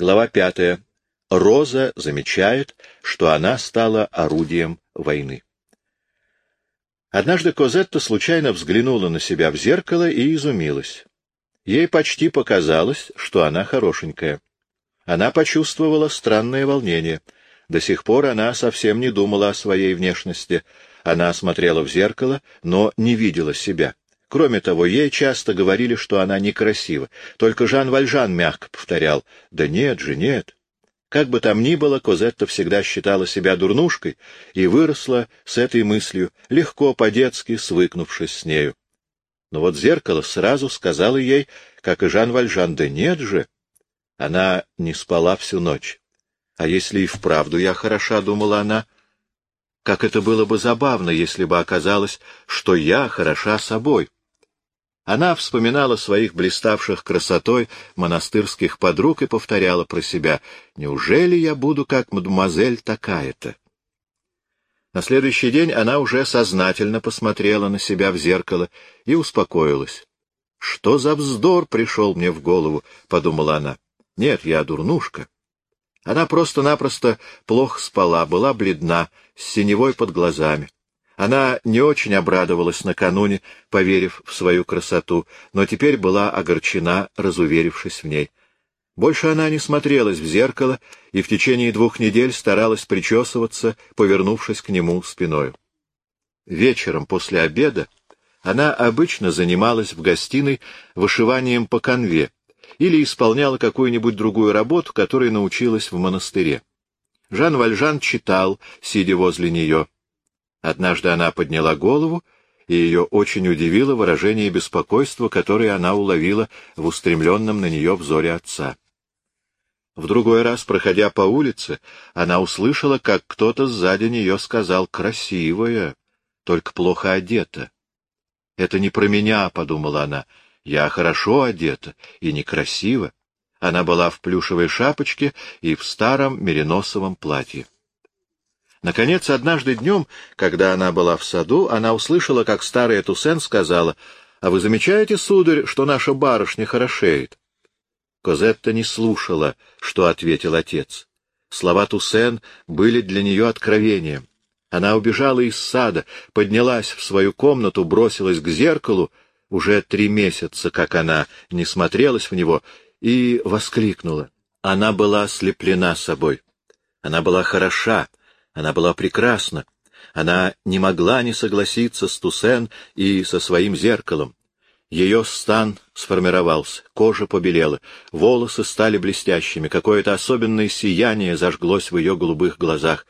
Глава пятая. Роза замечает, что она стала орудием войны. Однажды Козетта случайно взглянула на себя в зеркало и изумилась. Ей почти показалось, что она хорошенькая. Она почувствовала странное волнение. До сих пор она совсем не думала о своей внешности. Она смотрела в зеркало, но не видела себя. Кроме того, ей часто говорили, что она некрасива. Только Жан Вальжан мягко повторял, «Да нет же, нет». Как бы там ни было, Козетта всегда считала себя дурнушкой и выросла с этой мыслью, легко по-детски свыкнувшись с нею. Но вот зеркало сразу сказало ей, как и Жан Вальжан, «Да нет же». Она не спала всю ночь. А если и вправду я хороша, — думала она, — как это было бы забавно, если бы оказалось, что я хороша собой. Она вспоминала своих блиставших красотой монастырских подруг и повторяла про себя, «Неужели я буду как мадемуазель такая-то?» На следующий день она уже сознательно посмотрела на себя в зеркало и успокоилась. «Что за вздор пришел мне в голову?» — подумала она. «Нет, я дурнушка». Она просто-напросто плохо спала, была бледна, с синевой под глазами. Она не очень обрадовалась накануне, поверив в свою красоту, но теперь была огорчена, разуверившись в ней. Больше она не смотрелась в зеркало и в течение двух недель старалась причесываться, повернувшись к нему спиною. Вечером после обеда она обычно занималась в гостиной вышиванием по конве или исполняла какую-нибудь другую работу, которой научилась в монастыре. Жан Вальжан читал, сидя возле нее. Однажды она подняла голову, и ее очень удивило выражение беспокойства, которое она уловила в устремленном на нее взоре отца. В другой раз, проходя по улице, она услышала, как кто-то сзади нее сказал «красивая, только плохо одета». «Это не про меня», — подумала она, — «я хорошо одета и некрасиво». Она была в плюшевой шапочке и в старом мериносовом платье. Наконец, однажды днем, когда она была в саду, она услышала, как старая Туссен сказала, «А вы замечаете, сударь, что наша барышня хорошеет?» Козетта не слушала, что ответил отец. Слова Туссен были для нее откровением. Она убежала из сада, поднялась в свою комнату, бросилась к зеркалу, уже три месяца, как она не смотрелась в него, и воскликнула. Она была ослеплена собой. Она была хороша, она была прекрасна. Она не могла не согласиться с Туссен и со своим зеркалом. Ее стан сформировался, кожа побелела, волосы стали блестящими, какое-то особенное сияние зажглось в ее голубых глазах.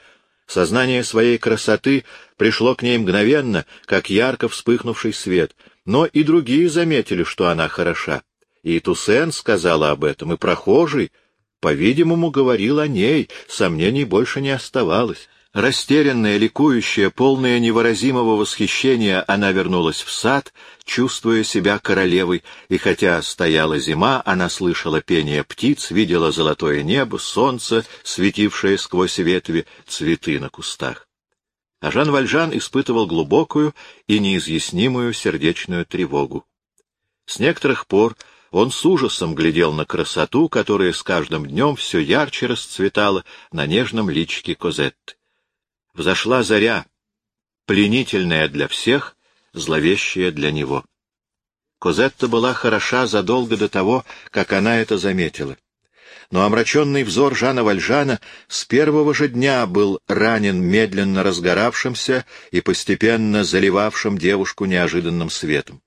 Сознание своей красоты пришло к ней мгновенно, как ярко вспыхнувший свет, но и другие заметили, что она хороша. И Туссен сказала об этом, и прохожий, по-видимому, говорил о ней, сомнений больше не оставалось. Растерянная, ликующая, полная невыразимого восхищения, она вернулась в сад, чувствуя себя королевой, и хотя стояла зима, она слышала пение птиц, видела золотое небо, солнце, светившее сквозь ветви, цветы на кустах. А Жан Вальжан испытывал глубокую и неизъяснимую сердечную тревогу. С некоторых пор он с ужасом глядел на красоту, которая с каждым днем все ярче расцветала на нежном личике Козетты. Взошла заря, пленительная для всех, зловещая для него. Козетта была хороша задолго до того, как она это заметила. Но омраченный взор Жана Вальжана с первого же дня был ранен медленно разгоравшимся и постепенно заливавшим девушку неожиданным светом.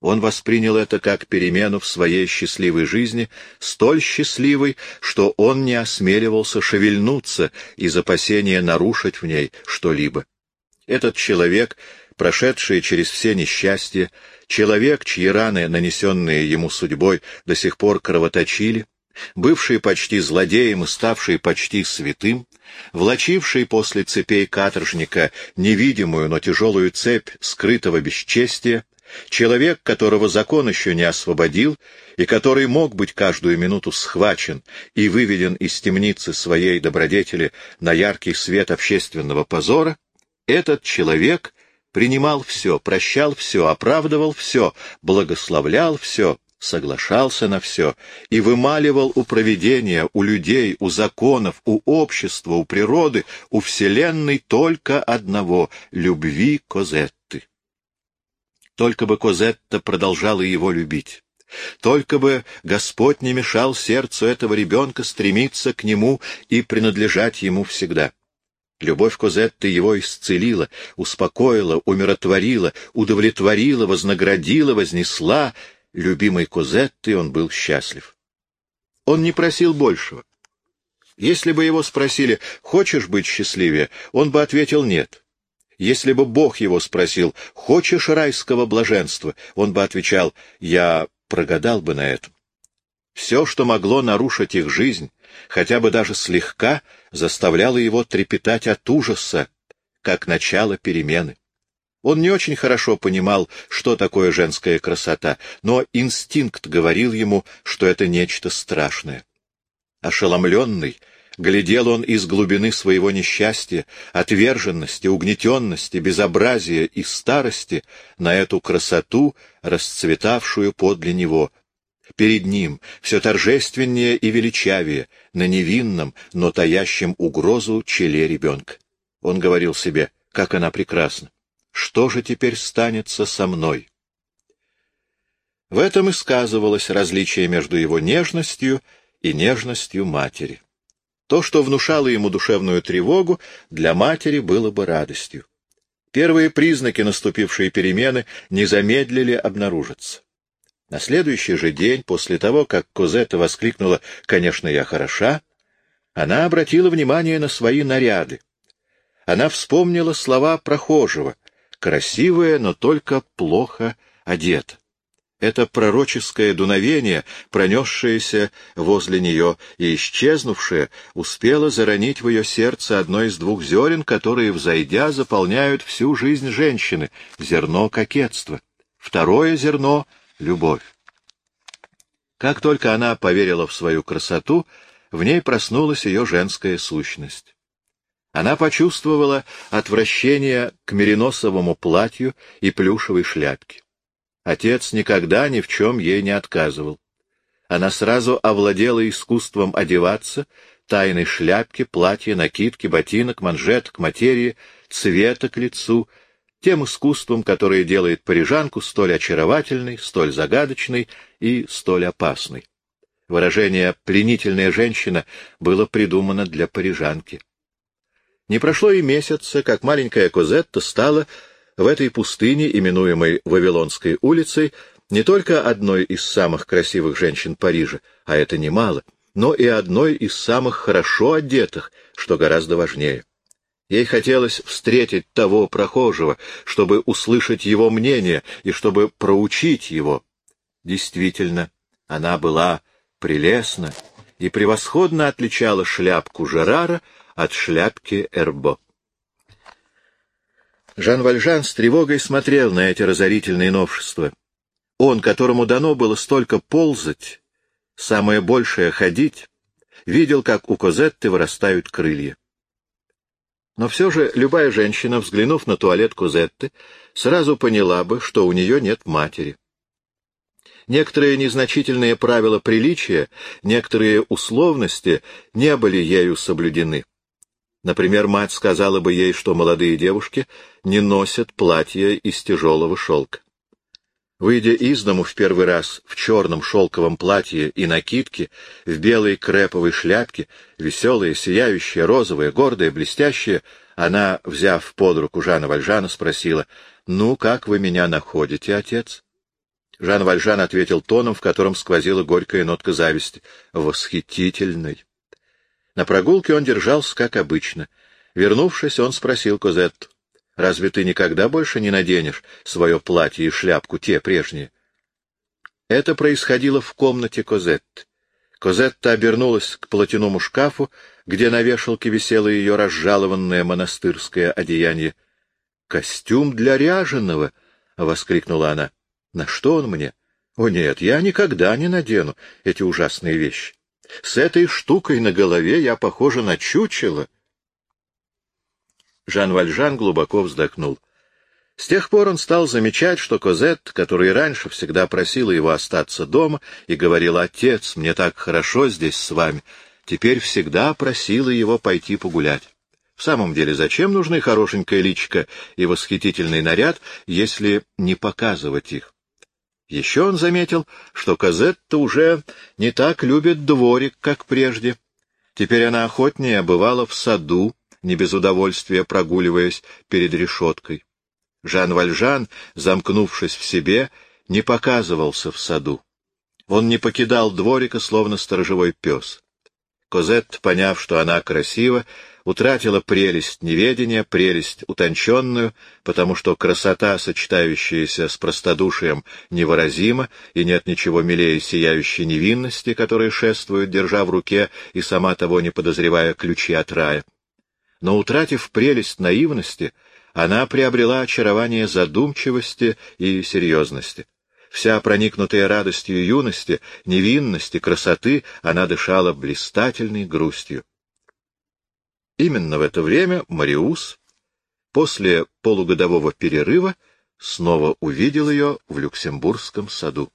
Он воспринял это как перемену в своей счастливой жизни, столь счастливой, что он не осмеливался шевельнуться из опасения нарушить в ней что-либо. Этот человек, прошедший через все несчастья, человек, чьи раны, нанесенные ему судьбой, до сих пор кровоточили, бывший почти злодеем и ставший почти святым, влачивший после цепей каторжника невидимую, но тяжелую цепь скрытого бесчестия, Человек, которого закон еще не освободил, и который мог быть каждую минуту схвачен и выведен из темницы своей добродетели на яркий свет общественного позора, этот человек принимал все, прощал все, оправдывал все, благословлял все, соглашался на все и вымаливал у провидения, у людей, у законов, у общества, у природы, у Вселенной только одного — любви Козетты. Только бы Козетта продолжала его любить. Только бы Господь не мешал сердцу этого ребенка стремиться к нему и принадлежать ему всегда. Любовь Козетты его исцелила, успокоила, умиротворила, удовлетворила, вознаградила, вознесла. Любимой Козетты он был счастлив. Он не просил большего. Если бы его спросили, хочешь быть счастливее, он бы ответил нет. Если бы Бог его спросил, хочешь райского блаженства, он бы отвечал, я прогадал бы на этом. Все, что могло нарушить их жизнь, хотя бы даже слегка, заставляло его трепетать от ужаса, как начало перемены. Он не очень хорошо понимал, что такое женская красота, но инстинкт говорил ему, что это нечто страшное. Ошеломленный, глядел он из глубины своего несчастья, отверженности, угнетенности, безобразия и старости на эту красоту, расцветавшую подле него, перед ним, все торжественнее и величавее, на невинном, но таящем угрозу челе ребенка. Он говорил себе, как она прекрасна. Что же теперь станется со мной? В этом и сказывалось различие между его нежностью и нежностью матери. То, что внушало ему душевную тревогу, для матери было бы радостью. Первые признаки наступившей перемены не замедлили обнаружиться. На следующий же день, после того, как Козетта воскликнула «Конечно, я хороша», она обратила внимание на свои наряды. Она вспомнила слова прохожего «красивая, но только плохо одета». Это пророческое дуновение, пронесшееся возле нее и исчезнувшее, успело заронить в ее сердце одно из двух зерен, которые, взойдя, заполняют всю жизнь женщины — зерно кокетства. Второе зерно любовь. Как только она поверила в свою красоту, в ней проснулась ее женская сущность. Она почувствовала отвращение к мериносовому платью и плюшевой шляпке. Отец никогда ни в чем ей не отказывал. Она сразу овладела искусством одеваться, тайной шляпки, платья, накидки, ботинок, манжеток, материи, цвета к лицу — тем искусством, которое делает парижанку столь очаровательной, столь загадочной и столь опасной. Выражение «пленительная женщина» было придумано для парижанки. Не прошло и месяца, как маленькая Козетта стала в этой пустыне, именуемой Вавилонской улицей, не только одной из самых красивых женщин Парижа, а это немало, но и одной из самых хорошо одетых, что гораздо важнее. Ей хотелось встретить того прохожего, чтобы услышать его мнение и чтобы проучить его. Действительно, она была прелестна и превосходно отличала шляпку Жерара от шляпки Эрбо. Жан Вальжан с тревогой смотрел на эти разорительные новшества. Он, которому дано было столько ползать, самое большее — ходить, видел, как у Козетты вырастают крылья. Но все же любая женщина, взглянув на туалет Кузетты, сразу поняла бы, что у нее нет матери. Некоторые незначительные правила приличия, некоторые условности не были ею соблюдены. Например, мать сказала бы ей, что молодые девушки не носят платья из тяжелого шелка. Выйдя из дому в первый раз в черном шелковом платье и накидке, в белой креповой шляпке, веселая, сияющая, розовая, гордая, блестящая, она, взяв под руку Жана Вальжана, спросила, «Ну, как вы меня находите, отец?» Жан Вальжан ответил тоном, в котором сквозила горькая нотка зависти. «Восхитительный!» На прогулке он держался, как обычно. Вернувшись, он спросил Козетту, Разве ты никогда больше не наденешь свое платье и шляпку, те прежние? Это происходило в комнате Козетты. Козетта обернулась к платяному шкафу, где на вешалке висело ее разжалованное монастырское одеяние. — Костюм для ряженого! — воскликнула она. — На что он мне? О нет, я никогда не надену эти ужасные вещи. С этой штукой на голове я похожа на чучело. — Жан Вальжан глубоко вздохнул. С тех пор он стал замечать, что Козет, который раньше всегда просила его остаться дома и говорила «Отец, мне так хорошо здесь с вами», теперь всегда просила его пойти погулять. В самом деле, зачем нужны хорошенькая личка и восхитительный наряд, если не показывать их? Еще он заметил, что Казетта уже не так любит дворик, как прежде. Теперь она охотнее бывала в саду, не без удовольствия прогуливаясь перед решеткой. Жан Вальжан, замкнувшись в себе, не показывался в саду. Он не покидал дворика, словно сторожевой пес. Козет, поняв, что она красива, утратила прелесть неведения, прелесть утонченную, потому что красота, сочетающаяся с простодушием, невыразима, и нет ничего милее сияющей невинности, которая шествует, держа в руке и сама того не подозревая ключи от рая. Но, утратив прелесть наивности, она приобрела очарование задумчивости и серьезности. Вся проникнутая радостью юности, невинности, красоты, она дышала блистательной грустью. Именно в это время Мариус, после полугодового перерыва, снова увидел ее в Люксембургском саду.